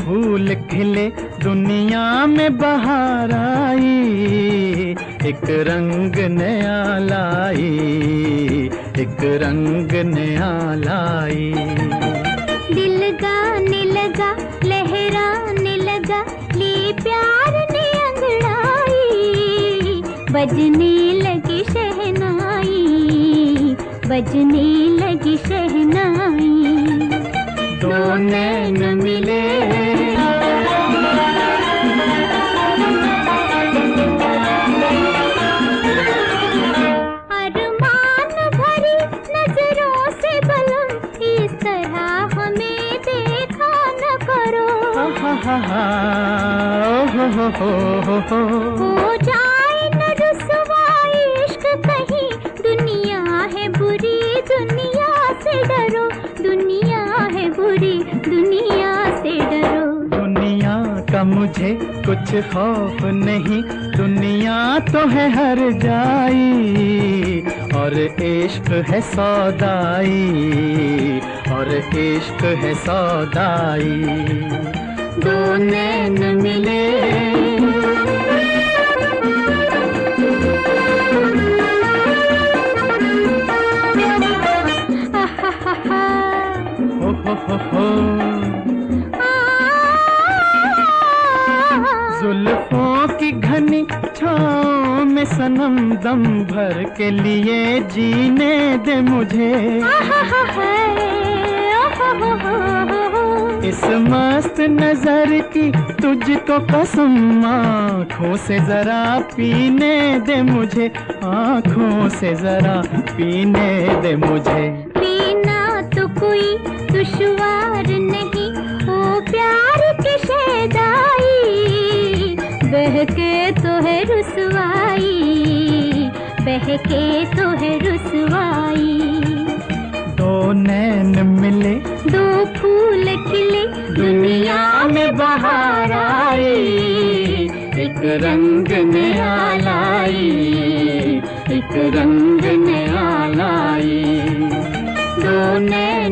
फूल खिले, दुनिया में बहार आई। एक रंग नया लाई, एक रंग नया लाई। दिल गाने लगा लहराने लगा ले प्यार ने अंगड़ाई। बजने लगी शहनाई, बजने लगी शहनाई। दो नैन मिले। अरमान भरी दुनिया से डरो। दुनिया का मुझे कुछ खौफ नहीं। दुनिया तो है हर जाई, और इश्क है सौदाई, और इश्क है सौदाई। जुल्फों की घनी छाँव में सनम दम भर के लिए जीने दे मुझे। इस मस्त नज़र की तुझको कसम, आँखों से जरा पीने दे मुझे, आँखों से जरा पीने दे मुझे। पीना तो कोई दुश्वार नहीं। बहके तो है रुसवाई बहके तो है रुसवाई। दो नैन मिले दो फूल खिले दुनिया में बाहर आई एक रंग नया लाई एक रंग नया लाई दो नैन